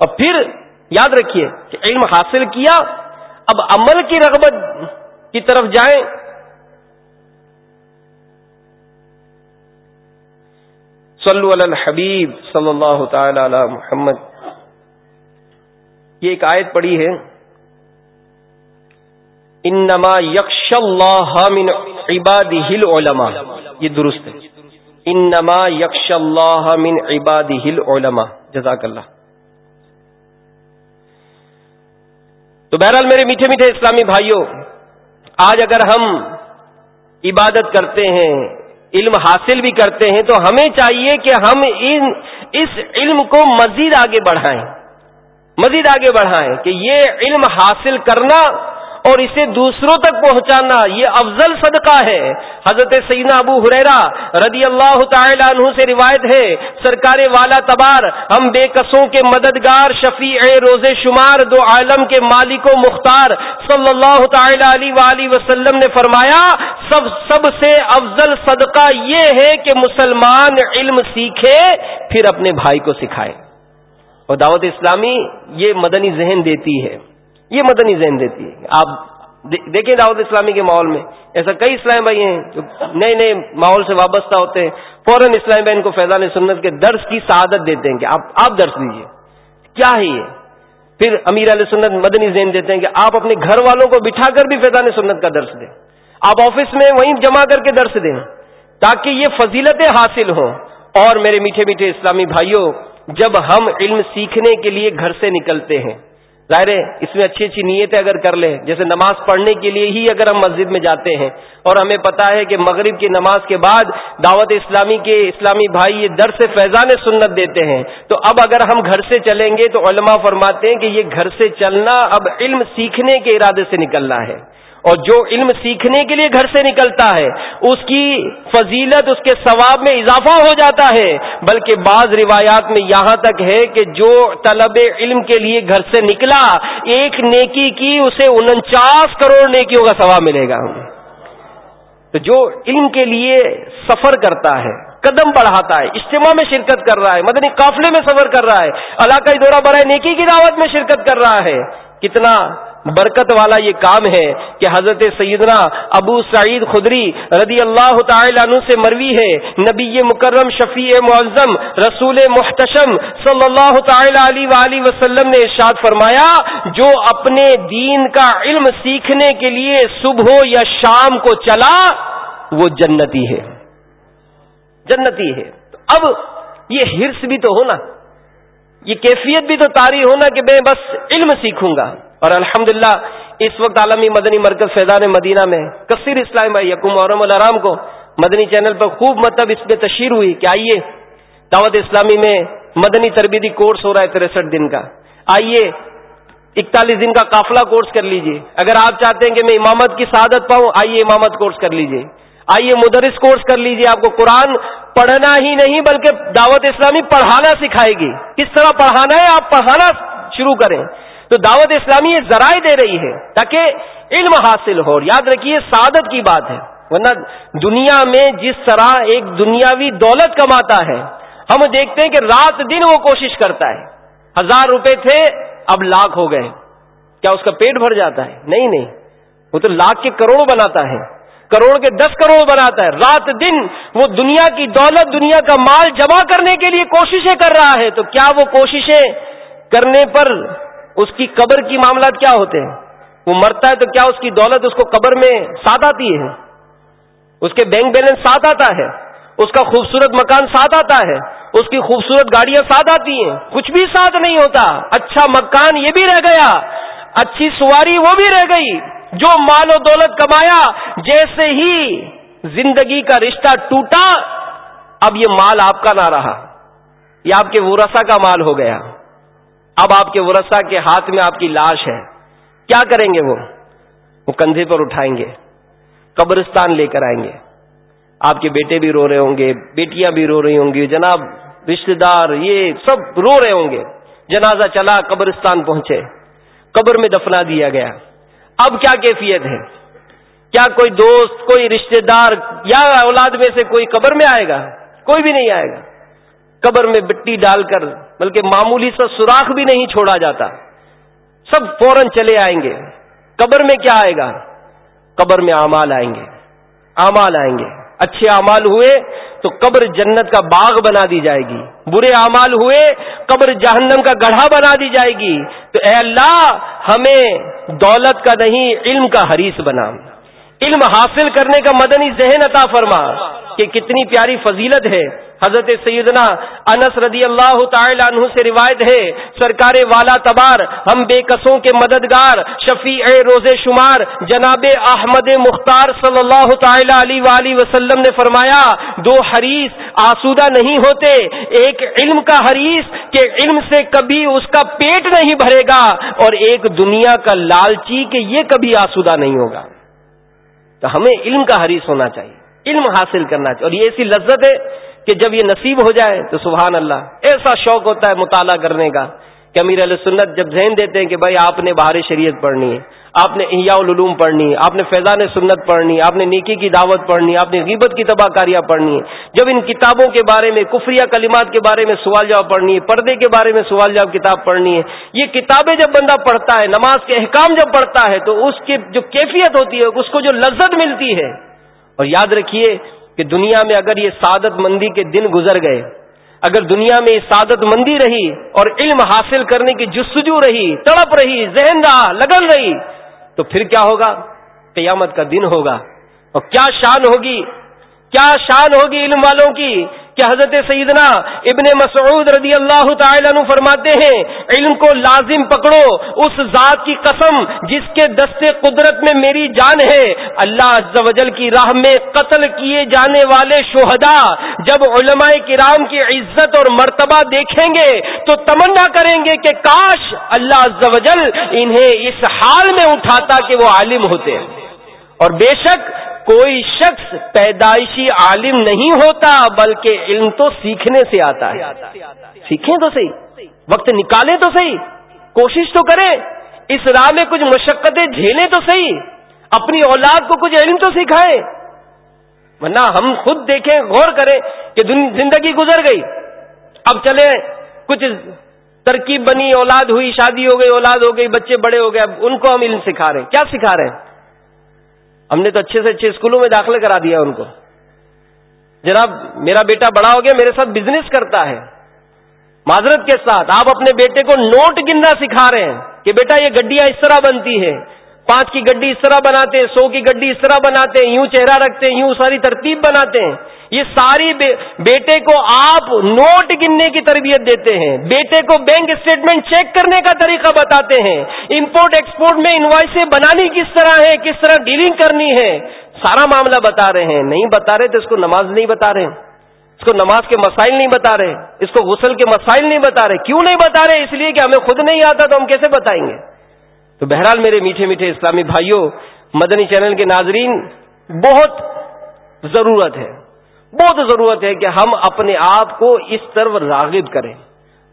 S1: اور پھر یاد رکھیے کہ علم حاصل کیا، اب عمل کی رغبت کی طرف جائیں۔ صلو علی الحبیب صلی اللہ تعالی علی محمد۔ یہ ایک آیت پڑی ہے۔ انما یکش اللہ من عبادہ العلماء۔ یہ درست ہے۔ انما یکش اللہ من عبادہ العلماء۔ جزاک اللہ۔ تو بہرحال میرے میٹھے میٹھے اسلامی بھائیوں، آج اگر ہم عبادت کرتے ہیں، علم حاصل بھی کرتے ہیں، تو ہمیں چاہیے کہ ہم ان، اس علم کو مزید آگے بڑھائیں۔ مزید آگے بڑھائیں کہ یہ علم حاصل کرنا اور اسے دوسروں تک پہنچانا، یہ افضل صدقہ ہے۔ حضرت سیدنا ابو حریرا رضی اللہ تعالی عنہ سے روایت ہے، سرکار والا تبار، ہم بے قصوں کے مددگار، شفیع روز شمار دو عالم کے مالک و مختار صلی اللہ تعالی علیہ وآلہ وسلم نے فرمایا، سب سب سے افضل صدقہ یہ ہے کہ مسلمان علم سیکھے، پھر اپنے بھائی کو سکھائے۔ اور دعوت اسلامی یہ مدنی ذہن دیتی ہے۔ یہ مدنی ذہن دیتی ہے آپ دیکھیں دعوت اسلامی کے ماحول میں، ایسا کئی اسلام بھائی ہیں جو نئے نئے ماحول سے وابستہ ہوتے ہیں، فوراً اسلام بھائی ان کو فیضان سنت کے درس کی سعادت دیتے ہیں کہ آپ آپ درس دیجیے کیا ہے یہ؟ پھر امیر علیہ سنت مدنی ذہن دیتے ہیں کہ آپ اپنے گھر والوں کو بٹھا کر بھی فیضان سنت کا درس دیں۔ آپ آفس میں وہیں جمع کر کے درس دیں۔ تاکہ یہ فضیلتیں حاصل ہوں۔ اور میرے میٹھے میٹھے اسلامی بھائیوں، جب ہم علم سیکھنے کے لیے گھر سے نکلتے ہیں ظاہر ہے، اس میں اچھی اچھی نیتیں اگر کر لیں، جیسے نماز پڑھنے کے لیے ہی اگر ہم مسجد میں جاتے ہیں، اور ہمیں پتا ہے کہ مغرب کی نماز کے بعد دعوت اسلامی کے اسلامی بھائی یہ در سے فیضان سنت دیتے ہیں۔ تو اب اگر ہم گھر سے چلیں گے تو علماء فرماتے ہیں کہ یہ گھر سے چلنا اب علم سیکھنے کے ارادے سے نکلنا ہے۔ اور جو علم سیکھنے کے لیے گھر سے نکلتا ہے، اس کی فضیلت، اس کے ثواب میں اضافہ ہو جاتا ہے۔ بلکہ بعض روایات میں یہاں تک ہے کہ جو طلب علم کے لیے گھر سے نکلا، ایک نیکی کی اسے انچاس کروڑ نیکیوں کا ثواب ملے گا۔ تو جو علم کے لیے سفر کرتا ہے، قدم بڑھاتا ہے، اجتماع میں شرکت کر رہا ہے، مدنی قافلے میں سفر کر رہا ہے، علاقائی دورہ برائے نیکی کی دعوت میں شرکت کر رہا ہے، کتنا برکت والا یہ کام ہے کہ حضرت سیدنا ابو سعید خدری رضی اللہ تعالی عنہ سے مروی ہے۔ نبی مکرم، شفیع معظم، رسول محتشم صلی اللہ تعالی علیہ وآلہ وسلم نے ارشاد فرمایا، جو اپنے دین کا علم سیکھنے کے لیے صبح یا شام کو چلا، وہ جنتی ہے۔ جنتی ہے۔ اب یہ ہرس بھی تو ہونا، یہ کیفیت بھی تو تاری ہونا کہ میں بس علم سیکھوں گا۔ اور الحمدللہ، اس وقت عالمی مدنی مرکز فیضان مدینہ میں کثیر اسلام بھائی یقم اورم الرام کو مدنی چینل پر خوب مطلب اس میں تشہیر ہوئی کہ آئیے دعوت اسلامی میں مدنی تربیتی کورس ہو رہا ہے تریسٹھ دن کا۔ آئیے اکتالیس دن کا قافلہ کورس کر لیجیے۔ اگر آپ چاہتے ہیں کہ میں امامت کی سعادت پاؤں، آئیے امامت کورس کر لیجیے۔ آئیے مدرس کورس کر لیجیے۔ آپ کو قرآن پڑھنا ہی نہیں، بلکہ دعوت اسلامی پڑھانا سکھائے گی۔ کس طرح پڑھانا ہے؟ آپ پڑھانا شروع کریں۔ تو دعوت اسلامی یہ ذرائع دے رہی ہے تاکہ علم حاصل ہو اور یاد رکھیے سعادت کی بات ہے۔ ورنہ دنیا میں جس طرح ایک دنیاوی دولت کماتا ہے، ہم دیکھتے ہیں کہ رات دن وہ کوشش کرتا ہے۔ ہزار روپے تھے، اب لاکھ ہو گئے۔ کیا اس کا پیٹ بھر جاتا ہے؟ نہیں نہیں۔ وہ تو لاکھ کے کروڑ بناتا ہے۔ کروڑ کے دس کروڑ بناتا ہے۔ رات دن وہ دنیا کی دولت، دنیا کا مال جمع کرنے کے لیے کوششیں کر رہا ہے۔ تو کیا وہ کوششیں کرنے پر اس کی قبر کی معاملات کیا ہوتے ہیں؟ وہ مرتا ہے تو کیا اس کی دولت اس کو قبر میں ساتھ آتی ہے؟ اس کے بینک بیلنس ساتھ آتا ہے؟ اس کا خوبصورت مکان ساتھ آتا ہے؟ اس کی خوبصورت گاڑیاں ساتھ آتی ہیں؟ کچھ بھی ساتھ نہیں ہوتا۔ اچھا مکان یہ بھی رہ گیا۔ اچھی سواری وہ بھی رہ گئی۔ جو مال و دولت کمایا، جیسے ہی زندگی کا رشتہ ٹوٹا، اب یہ مال آپ کا نہ رہا۔ یہ آپ کے ورسا کا مال ہو گیا۔ اب آپ کے ورسا کے ہاتھ میں آپ کی لاش ہے۔ کیا کریں گے وہ؟ وہ کندھے پر اٹھائیں گے، قبرستان لے کر آئیں گے۔ آپ کے بیٹے بھی رو رہے ہوں گے، بیٹیاں بھی رو رہی ہوں گی۔ جناب رشتے دار، یہ سب رو رہے ہوں گے۔ جنازہ چلا، قبرستان پہنچے۔ قبر میں دفنا دیا گیا۔ اب کیا کیفیت ہے؟ کیا کوئی دوست، کوئی رشتے دار یا اولاد میں سے کوئی قبر میں آئے گا؟ کوئی بھی نہیں آئے گا۔ قبر میں بٹی ڈال کر بلکہ معمولی سا سوراخ بھی نہیں چھوڑا جاتا۔ سب فوراً چلے آئیں گے۔ قبر میں کیا آئے گا؟ قبر میں امال آئیں گے۔ امال آئیں گے۔ اچھے اعمال ہوئے تو قبر جنت کا باغ بنا دی جائے گی۔ برے اعمال ہوئے قبر جہنم کا گڑھا بنا دی جائے گی۔ تو اے اللہ، ہمیں دولت کا نہیں، علم کا حریث بنا علم حاصل کرنے کا مدنی ذہن عطا فرما کہ کتنی پیاری فضیلت ہے۔ حضرت سیدنا انس رضی اللہ تعالی عنہ سے روایت ہے، سرکار والا تبار، ہم بے قصوں کے مددگار، شفیع روز شمار، جناب احمد مختار صلی اللہ تعالی علیہ وآلہ وسلم نے فرمایا، دو حریث آسودہ نہیں ہوتے، ایک علم کا حریث کہ علم سے کبھی اس کا پیٹ نہیں بھرے گا، اور ایک دنیا کا لالچی کہ یہ کبھی آسودہ نہیں ہوگا۔ تو ہمیں علم کا حریث ہونا چاہیے، علم حاصل کرنا چاہیے۔ اور یہ ایسی لذت ہے کہ جب یہ نصیب ہو جائے تو سبحان اللہ، ایسا شوق ہوتا ہے مطالعہ کرنے کا کہ امیر علیہ سنت جب ذہن دیتے ہیں کہ بھائی آپ نے باہر شریعت پڑھنی ہے آپ نے احیاء العلوم پڑھنی ہے آپ نے فیضان سنت پڑھنی ہے آپ نے نیکی کی دعوت پڑھنی ہے آپ نے غیبت کی تباہ کاریاں پڑھنی ہے جب ان کتابوں کے بارے میں، کفریہ کلمات کے بارے میں سوال جواب پڑھنی ہے پردے کے بارے میں سوال جواب کتاب پڑھنی ہے، یہ کتابیں جب بندہ پڑھتا ہے، نماز کے احکام جب پڑھتا ہے، تو اس کی جو کیفیت ہوتی ہے، اس کو جو لذت ملتی ہے۔ اور یاد رکھیے کہ دنیا میں اگر یہ سعادت مندی کے دن گزر گئے، اگر دنیا میں یہ سعادت مندی رہی اور علم حاصل کرنے کی جستجو رہی، تڑپ رہی، ذہن رہا، لگن رہی تو پھر کیا ہوگا؟ قیامت کا دن ہوگا۔ اور کیا شان ہوگی؟ کیا شان ہوگی علم والوں کی؟ کہ حضرت سیدنا ابن مسعود رضی اللہ تعالیٰ عنہ فرماتے ہیں، علم کو لازم پکڑو، اس ذات کی قسم جس کے دستے قدرت میں میری جان ہے۔ اللہ عز و جل کی راہ میں قتل کیے جانے والے شہدا جب علماء کرام کی عزت اور مرتبہ دیکھیں گے تو تمنا کریں گے کہ کاش اللہ عز و جل انہیں اس حال میں اٹھاتا کہ وہ عالم ہوتے۔ اور بے شک کوئی شخص پیدائشی عالم نہیں ہوتا، بلکہ علم تو سیکھنے سے آتا ہے۔ سیکھیں تو صحیح، وقت نکالیں تو صحیح، کوشش تو کریں۔ اس راہ میں کچھ مشقتیں جھیلیں تو صحیح، اپنی اولاد کو کچھ علم تو سکھائیں۔ ورنہ ہم خود دیکھیں، غور کریں کہ زندگی گزر گئی۔ اب چلے کچھ ترکیب بنی، اولاد ہوئی، شادی ہو گئی، اولاد ہو گئی، بچے بڑے ہو گئے، اب ان کو ہم علم سکھا رہے ہیں۔ کیا سکھا رہے ہیں؟ ہم نے تو اچھے سے اچھے اسکولوں میں داخلے کرا دیا ان کو۔ جناب، میرا بیٹا بڑا ہو گیا، میرے ساتھ بزنس کرتا ہے۔ معذرت کے ساتھ آپ اپنے بیٹے کو نوٹ گننا سکھا رہے ہیں کہ بیٹا، یہ گڈیاں اس طرح بنتی ہے پانچ کی گڈی اس طرح بناتے ہیں، سو کی گڈی اس طرح بناتے ہیں، یوں چہرہ رکھتے ہیں، یوں ساری ترتیب بناتے ہیں۔ یہ ساری بیٹے کو آپ نوٹ گننے کی تربیت دیتے ہیں۔ بیٹے کو بینک اسٹیٹمنٹ چیک کرنے کا طریقہ بتاتے ہیں۔ امپورٹ ایکسپورٹ میں انوائسیں بنانی کس طرح ہے کس طرح ڈیلنگ کرنی ہے۔ سارا معاملہ بتا رہے ہیں۔ نہیں بتا رہے تو اس کو نماز نہیں بتا رہے۔ اس کو نماز کے مسائل نہیں بتا رہے۔ اس کو غسل کے مسائل نہیں بتا رہے۔ کیوں نہیں بتا رہے؟ اس لیے کہ ہمیں خود نہیں آتا تو ہم کیسے بتائیں گے؟ تو بہرحال میرے میٹھے میٹھے اسلامی بھائیوں، مدنی چینل کے ناظرین، بہت ضرورت ہے۔ بہت ضرورت ہے کہ ہم اپنے آپ کو اس طرف راغب کریں۔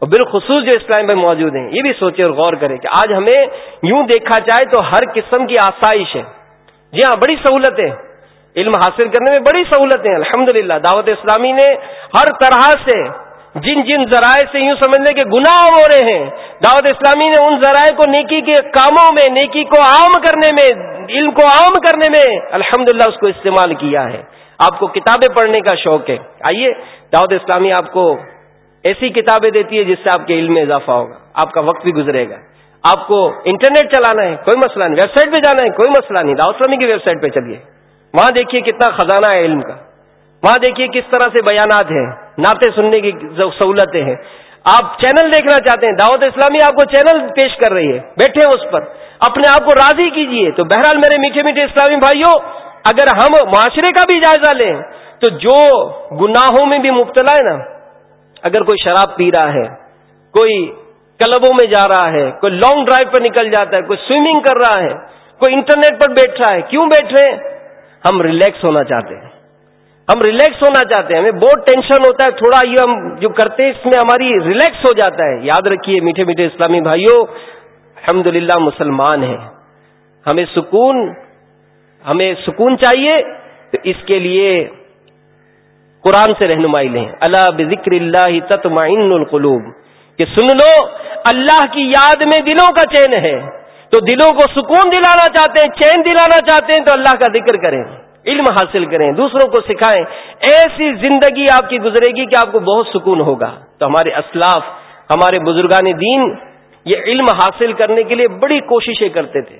S1: اور بالخصوص جو اسلام میں موجود ہیں، یہ بھی سوچے اور غور کریں کہ آج ہمیں یوں دیکھا جائے تو ہر قسم کی آسائش ہے۔ جی ہاں بڑی سہولت ہے علم حاصل کرنے میں بڑی سہولتیں الحمد دعوت اسلامی نے ہر طرح سے جن جن ذرائع سے یوں سمجھ لیں کہ گناہ ہو رہے ہیں، دعوت اسلامی نے ان ذرائع کو نیکی کے کاموں میں، نیکی کو عام کرنے میں، علم کو عام کرنے میں الحمد اس کو استعمال کیا ہے۔ آپ کو کتابیں پڑھنے کا شوق ہے۔ آئیے دعوت اسلامی آپ کو ایسی کتابیں دیتی ہے جس سے آپ کے علم میں اضافہ ہوگا۔ آپ کا وقت بھی گزرے گا۔ آپ کو انٹرنیٹ چلانا ہے، کوئی مسئلہ نہیں۔ ویب سائٹ پہ جانا ہے، کوئی مسئلہ نہیں۔ دعوت اسلامی کی ویب سائٹ پہ چلیے۔ وہاں دیکھیے کتنا خزانہ ہے علم کا۔ وہاں دیکھیے کس طرح سے بیانات ہیں، نعتیں سننے کی سہولتیں ہیں۔ آپ چینل دیکھنا چاہتے ہیں دعوت اسلامی آپ کو چینل پیش کر رہی ہے۔ بیٹھے اس پر۔ اپنے آپ کو راضی کیجیے۔ تو بہرحال میرے میٹھے میٹھے اسلامی بھائیوں اگر ہم معاشرے کا بھی جائزہ لیں، تو جو گناہوں میں بھی مبتلا ہے نا، اگر کوئی شراب پی رہا ہے، کوئی کلبوں میں جا رہا ہے، کوئی لانگ ڈرائیو پر نکل جاتا ہے، کوئی سوئمنگ کر رہا ہے، کوئی انٹرنیٹ پر بیٹھ رہا ہے، کیوں بیٹھ رہے ہیں؟ ہم ریلیکس ہونا چاہتے ہیں۔ ہم ریلیکس ہونا چاہتے ہیں۔ ہمیں بہت ٹینشن ہوتا ہے، تھوڑا یہ ہم جو کرتے ہیں، اس میں ہماری ریلیکس ہو جاتا ہے۔ یاد رکھیے میٹھے میٹھے اسلامی بھائیوں الحمد مسلمان ہیں۔ ہمیں سکون ہمیں سکون چاہیے، تو اس کے لیے قرآن سے رہنمائی لیں۔ اللہ بکر اللہ تطمئن القلوب۔ کہ سن لو، اللہ کی یاد میں دلوں کا چین ہے۔ تو دلوں کو سکون دلانا چاہتے ہیں، چین دلانا چاہتے ہیں، تو اللہ کا ذکر کریں، علم حاصل کریں، دوسروں کو سکھائیں۔ ایسی زندگی آپ کی گزرے گی کہ آپ کو بہت سکون ہوگا۔ تو ہمارے اسلاف، ہمارے بزرگان دین یہ علم حاصل کرنے کے لیے بڑی کوششیں کرتے تھے۔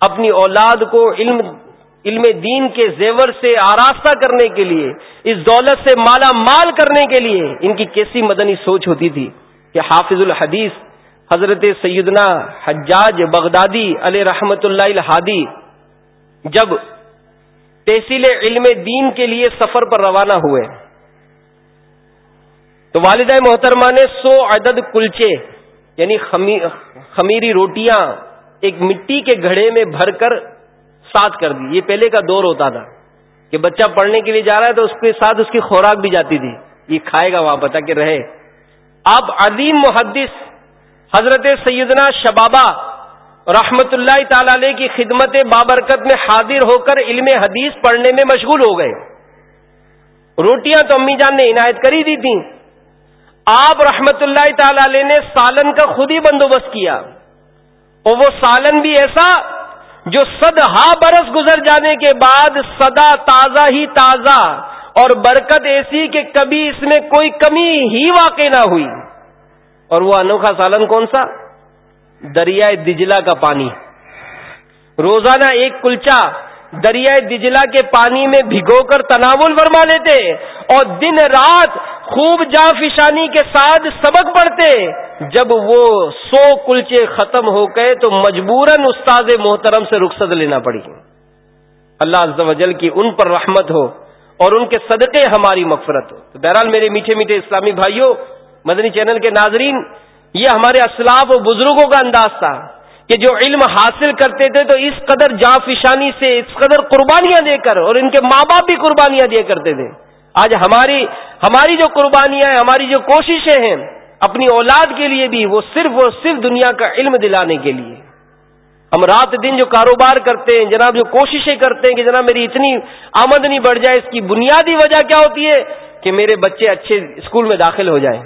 S1: اپنی اولاد کو علم علم دین کے زیور سے آراستہ کرنے کے لیے، اس دولت سے مالا مال کرنے کے لیے ان کی کیسی مدنی سوچ ہوتی تھی کہ حافظ الحدیث، حضرت سیدنا حجاج بغدادی علیہ رحمت اللہ الحادی جب تحصیل علم دین کے لیے سفر پر روانہ ہوئے۔ تو والدہ محترمہ نے سو عدد کلچے یعنی خمیری روٹیاں ایک مٹی کے گھڑے میں بھر کر ساتھ کر دی۔ یہ پہلے کا دور ہوتا تھا کہ بچہ پڑھنے کے لیے جا رہا ہے تو اس کے ساتھ اس کی خوراک بھی جاتی تھی۔ یہ کھائے گا وہاں پتا کہ رہے۔ اب عظیم محدث حضرت سیدنا شبابہ رحمت اللہ تعالی علیہ کی خدمت بابرکت میں حاضر ہو کر علم حدیث پڑھنے میں مشغول ہو گئے۔ روٹیاں تو امی جان نے عنایت کری دی تھیں۔ آپ رحمت اللہ تعالی علیہ نے سالن کا خود ہی بندوبست کیا۔ اور وہ سالن بھی ایسا جو سد ہا برس گزر جانے کے بعد سدا تازہ ہی تازہ اور برکت ایسی کہ کبھی اس میں کوئی کمی ہی واقع نہ ہوئی۔ اور وہ انوکھا سالن کون سا؟ دریائے دجلا کا پانی۔ روزانہ ایک کلچا دریائے دجلا کے پانی میں بھگو کر تناول فرما لیتے اور دن رات خوب جا فشانی کے ساتھ سبق پڑھتے، جب وہ سو کلچے ختم ہو گئے تو مجبوراً استاد محترم سے رخصت لینا پڑی۔ اللہ عز و جل کی ان پر رحمت ہو اور ان کے صدقے ہماری مغفرت ہو۔ تو بہرحال میرے میٹھے میٹھے اسلامی بھائیوں، مدنی چینل کے ناظرین، یہ ہمارے اسلاف و بزرگوں کا انداز تھا کہ جو علم حاصل کرتے تھے تو اس قدر جا فشانی سے، اس قدر قربانیاں دے کر اور ان کے ماں باپ بھی قربانیاں دیا کرتے تھے۔ آج ہماری ہماری جو قربانیاں ہیں، ہماری جو کوششیں ہیں، اپنی اولاد کے لیے بھی وہ صرف اور صرف دنیا کا علم دلانے کے لیے۔ ہم رات دن جو کاروبار کرتے ہیں، جناب جو کوششیں کرتے ہیں کہ جناب میری اتنی آمدنی بڑھ جائے، اس کی بنیادی وجہ کیا ہوتی ہے؟ کہ میرے بچے اچھے اسکول میں داخل ہو جائیں،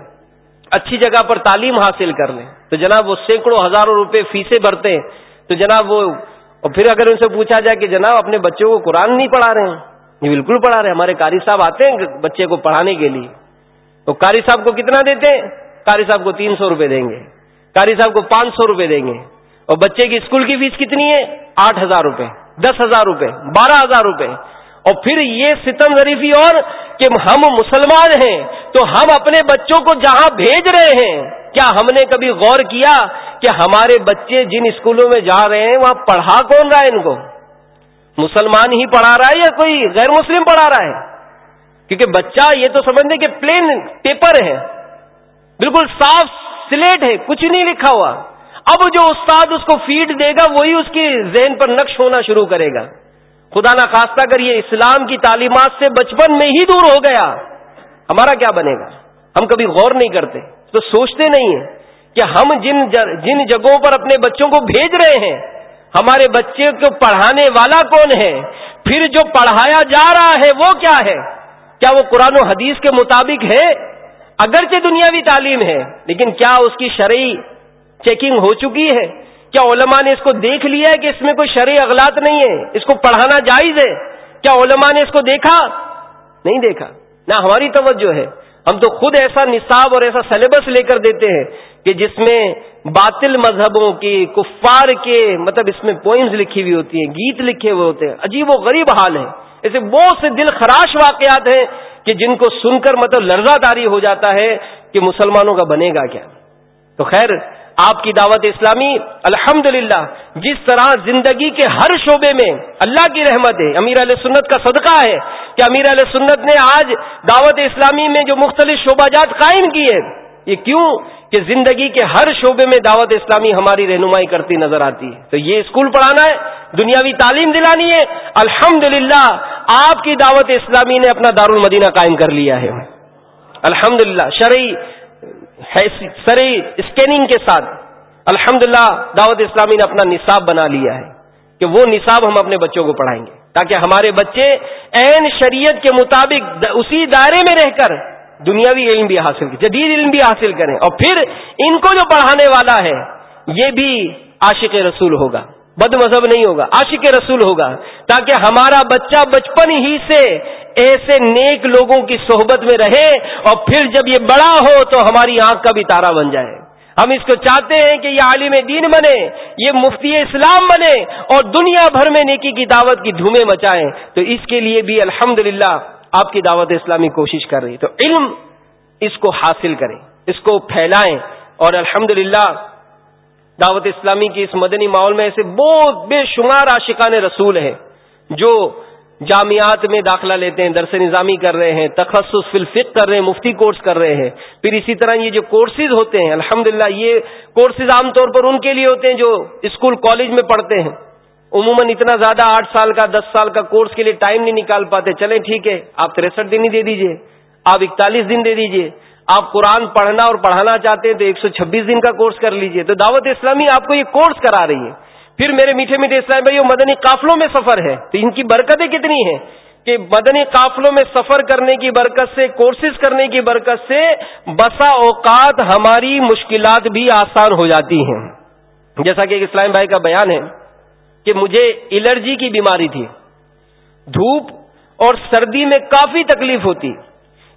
S1: اچھی جگہ پر تعلیم حاصل کر لیں۔ تو جناب وہ سینکڑوں ہزاروں روپے فیسیں بھرتے ہیں۔ تو جناب وہ، اور پھر اگر ان سے پوچھا جائے کہ جناب اپنے بچوں کو قرآن نہیں پڑھا رہے ہیں؟ یہ بالکل پڑھا رہے ہمارے قاری صاحب آتے ہیں بچے کو پڑھانے کے لیے۔ تو قاری صاحب کو کتنا دیتے ہیں؟ قاری صاحب کو تین سو روپے دیں گے۔ قاری صاحب کو پانچ سو روپے دیں گے۔ اور بچے کی اسکول کی فیس کتنی ہے؟ آٹھ ہزار روپے، دس ہزار روپے، بارہ ہزار روپے۔ اور پھر یہ ستم ظریفی اور کہ ہم مسلمان ہیں تو ہم اپنے بچوں کو جہاں بھیج رہے ہیں، کیا ہم نے کبھی غور کیا کہ ہمارے بچے جن اسکولوں میں جا رہے ہیں، وہاں پڑھا کون رہا ہے ان کو؟ مسلمان ہی پڑھا رہا ہے یا کوئی غیر مسلم پڑھا رہا ہے؟ کیونکہ بچہ یہ تو سمجھنے کہ پلین پیپر ہے۔ بالکل صاف سلیٹ ہے، کچھ نہیں لکھا ہوا۔ اب جو استاد اس کو فیڈ دے گا، وہی اس کی ذہن پر نقش ہونا شروع کرے گا۔ خدا نہ خواستہ کر یہ اسلام کی تعلیمات سے بچپن میں ہی دور ہو گیا، ہمارا کیا بنے گا؟ ہم کبھی غور نہیں کرتے۔ تو سوچتے نہیں ہیں کہ ہم جن جن جگہوں پر اپنے بچوں کو بھیج رہے ہیں ہمارے بچے کو پڑھانے والا کون ہے؟ پھر جو پڑھایا جا رہا ہے وہ کیا ہے؟ کیا وہ قرآن و حدیث کے مطابق ہے؟ اگرچہ دنیاوی تعلیم ہے، لیکن کیا اس کی شرعی چیکنگ ہو چکی ہے؟ کیا علماء نے اس کو دیکھ لیا ہے کہ اس میں کوئی شرعی اغلاط نہیں ہے؟ اس کو پڑھانا جائز ہے؟ کیا علماء نے اس کو دیکھا؟ نہیں دیکھا۔ نہ ہماری توجہ ہے۔ ہم تو خود ایسا نصاب اور ایسا سلیبس لے کر دیتے ہیں۔ کہ جس میں باطل مذہبوں کی کفار کے مطلب اس میں پوئمز لکھی ہوئی ہوتی ہیں، گیت لکھے ہوئے ہوتے ہیں۔ عجیب و غریب حال ہے۔ ایسے بہت سے دل خراش واقعات ہیں کہ جن کو سن کر مطلب لرزہ داری ہو جاتا ہے کہ مسلمانوں کا بنے گا کیا۔ تو خیر، آپ کی دعوت اسلامی الحمد جس طرح زندگی کے ہر شعبے میں اللہ کی رحمت ہے، امیر علیہ سنت کا صدقہ ہے کہ امیر علیہ سنت نے آج دعوت اسلامی میں جو مختلف شعبہ جات قائم کیے یہ کیوں کہ زندگی کے ہر شعبے میں دعوت اسلامی ہماری رہنمائی کرتی نظر آتی ہے؟ تو یہ اسکول پڑھانا ہے، دنیاوی تعلیم دلانی ہے الحمد آپ کی دعوت اسلامی نے اپنا دار المدینہ قائم کر لیا ہے۔ الحمد للہ شرعی سرئی اسکیننگ کے ساتھ الحمد دعوت اسلامی نے اپنا نصاب بنا لیا ہے کہ وہ نصاب ہم اپنے بچوں کو پڑھائیں گے تاکہ ہمارے بچے عین شریعت کے مطابق اسی دائرے میں رہ کر دنیاوی علم بھی حاصل کریں جدید علم بھی حاصل کریں۔ اور پھر ان کو جو پڑھانے والا ہے، یہ بھی عاشق رسول ہوگا۔ بد مذہب نہیں ہوگا، عاشق رسول ہوگا۔ تاکہ ہمارا بچہ بچپن ہی سے ایسے نیک لوگوں کی صحبت میں رہے اور پھر جب یہ بڑا ہو تو ہماری آنکھ کا بھی تارا بن جائے۔ ہم اس کو چاہتے ہیں کہ یہ عالم دین بنے، یہ مفتی اسلام بنے اور دنیا بھر میں نیکی کی دعوت کی دھومیں مچائیں۔ تو اس کے لیے بھی الحمد آپ کی دعوت اسلامی کوشش کر رہی تو علم اس کو حاصل کریں، اس کو پھیلائیں۔ اور الحمد دعوت اسلامی کی اس مدنی ماحول میں ایسے بہت بے شمار عاشقان رسول ہیں جو جامعات میں داخلہ لیتے ہیں، درس نظامی کر رہے ہیں، تخصص فلفق کر رہے ہیں، مفتی کورس کر رہے ہیں۔ پھر اسی طرح یہ جو کورسز ہوتے ہیں الحمد یہ کورسز عام طور پر ان کے لیے ہوتے ہیں جو اسکول، کالج میں پڑھتے ہیں۔ عموماً اتنا زیادہ آٹھ سال کا، دس سال کا کورس کے لیے ٹائم نہیں نکال پاتے۔ چلیں ٹھیک ہے، آپ تریسٹھ دن ہی دے دیجیے۔ آپ اکتالیس دن دے دیجیے۔ آپ قرآن پڑھنا اور پڑھانا چاہتے ہیں تو ایک سو چھبیس دن کا کورس کر لیجیے۔ تو دعوت اسلامی آپ کو یہ کورس کرا رہی ہے۔ پھر میرے میٹھے میٹھے اسلام بھائی مدنی قافلوں میں سفر ہے۔ تو ان کی برکتیں کتنی ہیں کہ مدنی قافلوں میں سفر کرنے کی برکت سے کورسز کرنے کی برکت سے بسا اوقات ہماری مشکلات بھی آسان ہو جاتی ہیں۔ جیسا کہ اسلام بھائی کا بیان ہے کہ مجھے الرجی کی بیماری تھی۔ دھوپ اور سردی میں کافی تکلیف ہوتی۔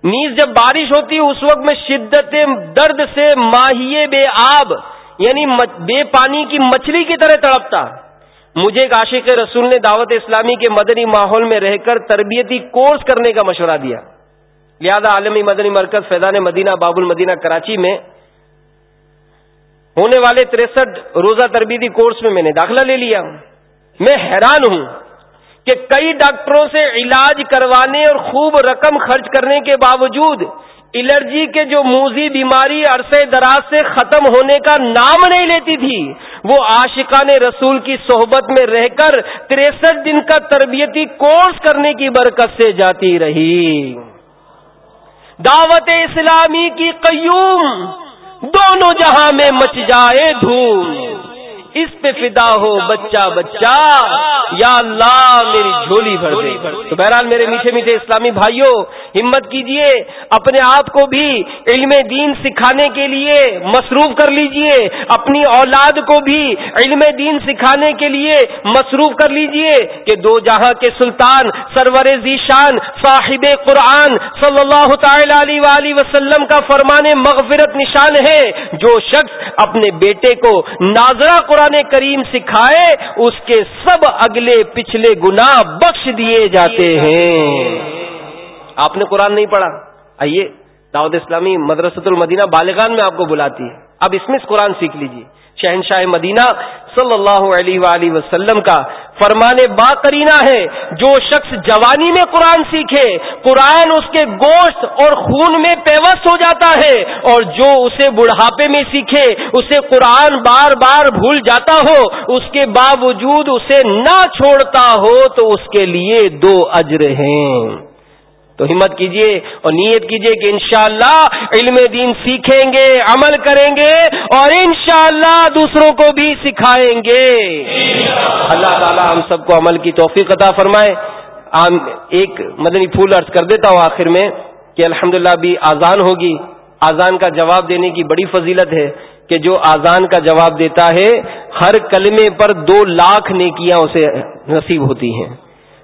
S1: نیز جب بارش ہوتی، اس وقت میں شدت درد سے ماہیے بے آب یعنی بے پانی کی مچھلی کی طرح تڑپتا۔ مجھے ایک عاشق رسول نے دعوت اسلامی کے مدنی ماحول میں رہ کر تربیتی کورس کرنے کا مشورہ دیا۔ لہذا عالمی مدنی مرکز فیضان مدینہ باب المدینہ کراچی میں ہونے والے تریسٹھ روزہ تربیتی کورس میں میں نے داخلہ لے لیا۔ میں حیران ہوں کہ کئی ڈاکٹروں سے علاج کروانے اور خوب رقم خرچ کرنے کے باوجود الرجی کے جو موزی بیماری عرصے دراز سے ختم ہونے کا نام نہیں لیتی تھی، وہ عاشقان رسول کی صحبت میں رہ کر تریسٹھ دن کا تربیتی کورس کرنے کی برکت سے جاتی رہی۔ دعوت اسلامی کی قیوم، دونوں جہاں میں مچ جائے دھوم۔ اس پہ فدا ہو، بچہ بچہ، یا اللہ میری جھولی بھر دے۔ تو بہرحال میرے میٹھے میٹھے اسلامی بھائیوں ہمت کیجیے، اپنے آپ کو بھی علم دین سکھانے کے لیے مصروف کر لیجیے۔ اپنی اولاد کو بھی علم دین سکھانے کے لیے مصروف کر لیجیے کہ دو جہاں کے سلطان سرور ذیشان صاحب قرآن صلی اللہ تعالی علیہ وسلم کا فرمان مغفرت نشان ہے۔ جو شخص اپنے بیٹے کو ناظرہ قرآن قرآن کریم سکھائے اس کے سب اگلے پچھلے گنا بخش دیے جاتے ہیں۔ آپ نے قرآن نہیں پڑھا؟ آئیے دعوت اسلامی مدرسۃ المدینہ بالغان میں آپ کو بلاتی ہے۔ اب اس میں قرآن سیکھ لیجیے شہنشاہ مدینہ صلی اللہ علیہ وآلہ وسلم کا فرمان با کرینا ہے جو شخص جوانی میں قرآن سیکھے، قرآن اس کے گوشت اور خون میں پیوست ہو جاتا ہے، اور جو اسے بڑھاپے میں سیکھے، اسے قرآن بار بار بھول جاتا ہو، اس کے باوجود اسے نہ چھوڑتا ہو، تو اس کے لیے دو اجر ہیں۔ تو ہمت کیجیے اور نیت کیجیے کہ انشاءاللہ علم دین سیکھیں گے، عمل کریں گے اور انشاءاللہ دوسروں کو بھی سکھائیں گے۔ اللہ تعالی ہم سب کو عمل کی توفیق عطا فرمائے۔ ایک مدنی پھول عرض کر دیتا ہوں آخر میں کہ الحمدللہ بھی آزان ہوگی۔ آزان کا جواب دینے کی بڑی فضیلت ہے کہ جو آزان کا جواب دیتا ہے، ہر کلمے پر دو لاکھ نیکیاں اسے نصیب ہوتی ہیں۔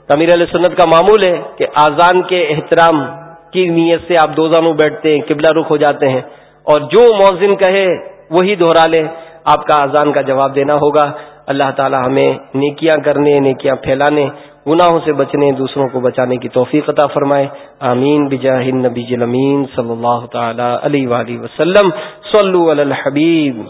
S1: تعمیر علیہ سنت کا معمول ہے کہ آزان کے احترام کی نیت سے آپ دو زانوں بیٹھتے ہیں، قبلہ رخ ہو جاتے ہیں اور جو موزن کہے وہی دوہرا لے آپ کا آزان کا جواب دینا ہوگا۔ اللہ تعالی ہمیں نیکیاں کرنے، نیکیاں پھیلانے، گناہوں سے بچنے، دوسروں کو بچانے کی توفیق عطا فرمائے۔ آمین۔ بجاہ نبی جلمین صلی اللہ تعالی علیہ وآلہ وسلم۔ صلو علی الحبیب۔